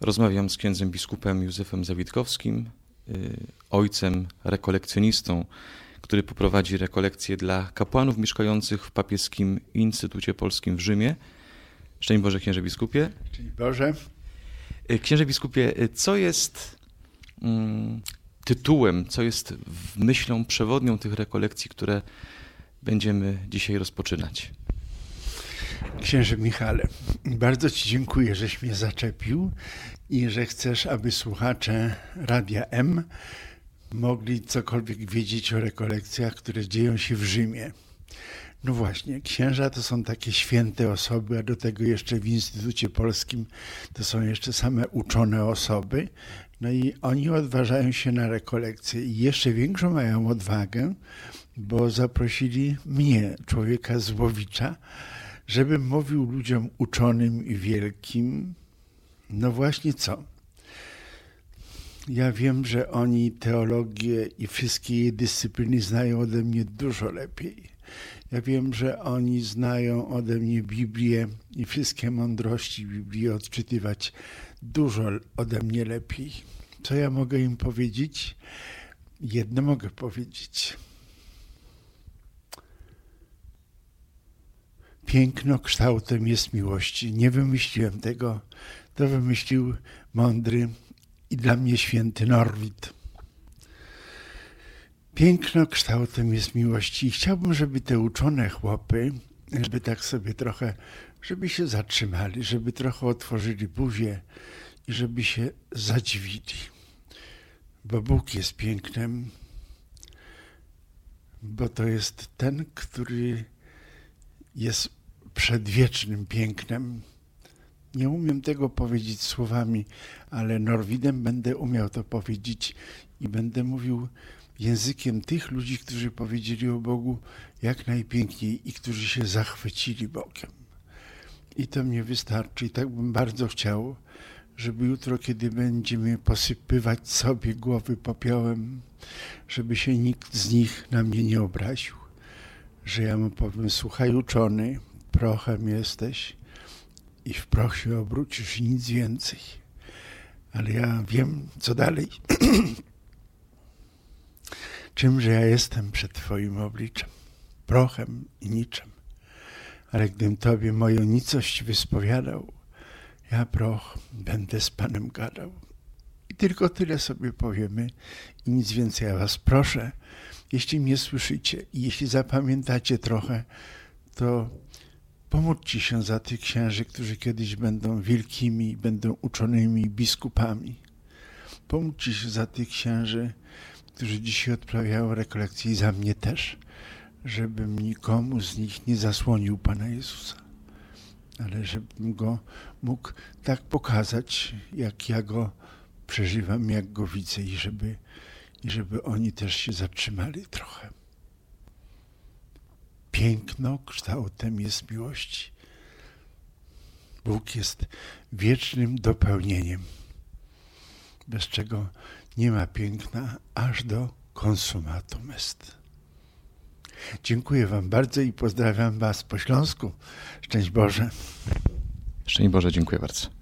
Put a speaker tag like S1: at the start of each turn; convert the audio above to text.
S1: Rozmawiam z księdzem biskupem Józefem Zawitkowskim, y, ojcem rekolekcjonistą, który poprowadzi rekolekcje dla kapłanów mieszkających w papieskim Instytucie Polskim w Rzymie. Szczęść Boże, księże biskupie.
S2: Szczęść Boże.
S1: Y, księże biskupie, y, co jest mm, tytułem, co jest myślą przewodnią tych rekolekcji, które będziemy dzisiaj rozpoczynać?
S2: Księże Michale, bardzo Ci dziękuję, żeś mnie zaczepił i że chcesz, aby słuchacze Radia M mogli cokolwiek wiedzieć o rekolekcjach, które dzieją się w Rzymie. No właśnie, księża to są takie święte osoby, a do tego jeszcze w Instytucie Polskim to są jeszcze same uczone osoby. No i oni odważają się na rekolekcje i jeszcze większą mają odwagę, bo zaprosili mnie, człowieka z Łowicza, żebym mówił ludziom uczonym i wielkim, no właśnie co? Ja wiem, że oni teologię i wszystkie jej dyscypliny znają ode mnie dużo lepiej. Ja wiem, że oni znają ode mnie Biblię i wszystkie mądrości Biblii odczytywać dużo ode mnie lepiej. Co ja mogę im powiedzieć? Jedno mogę powiedzieć. Piękno kształtem jest miłości. Nie wymyśliłem tego. To wymyślił mądry i dla mnie święty Norwid. Piękno kształtem jest miłości i chciałbym, żeby te uczone chłopy, żeby tak sobie trochę, żeby się zatrzymali, żeby trochę otworzyli buzię i żeby się zadziwili. Bo Bóg jest pięknem, bo to jest ten, który jest przedwiecznym pięknem. Nie umiem tego powiedzieć słowami, ale Norwidem będę umiał to powiedzieć i będę mówił językiem tych ludzi, którzy powiedzieli o Bogu jak najpiękniej i którzy się zachwycili Bogiem. I to mnie wystarczy. I tak bym bardzo chciał, żeby jutro, kiedy będziemy posypywać sobie głowy popiołem, żeby się nikt z nich na mnie nie obraził. Że ja mu powiem, słuchaj uczony, prochem jesteś i w proch się obrócisz i nic więcej. Ale ja wiem, co dalej. Czymże ja jestem przed Twoim obliczem? Prochem i niczym. Ale gdym Tobie moją nicość wyspowiadał, ja proch będę z Panem gadał. I tylko tyle sobie powiemy i nic więcej. Ja Was proszę, jeśli mnie słyszycie i jeśli zapamiętacie trochę, to Pomódźcie się za tych księży, którzy kiedyś będą wielkimi, będą uczonymi biskupami. Pomódźcie się za tych księży, którzy dzisiaj odprawiają rekolekcje i za mnie też, żebym nikomu z nich nie zasłonił Pana Jezusa, ale żebym Go mógł tak pokazać, jak ja Go przeżywam, jak Go widzę i żeby, i żeby oni też się zatrzymali trochę. Piękno kształtem jest miłości. Bóg jest wiecznym dopełnieniem, bez czego nie ma piękna aż do konsumatum est. Dziękuję Wam bardzo i pozdrawiam Was po Śląsku. Szczęść Boże.
S1: Szczęść Boże, dziękuję bardzo.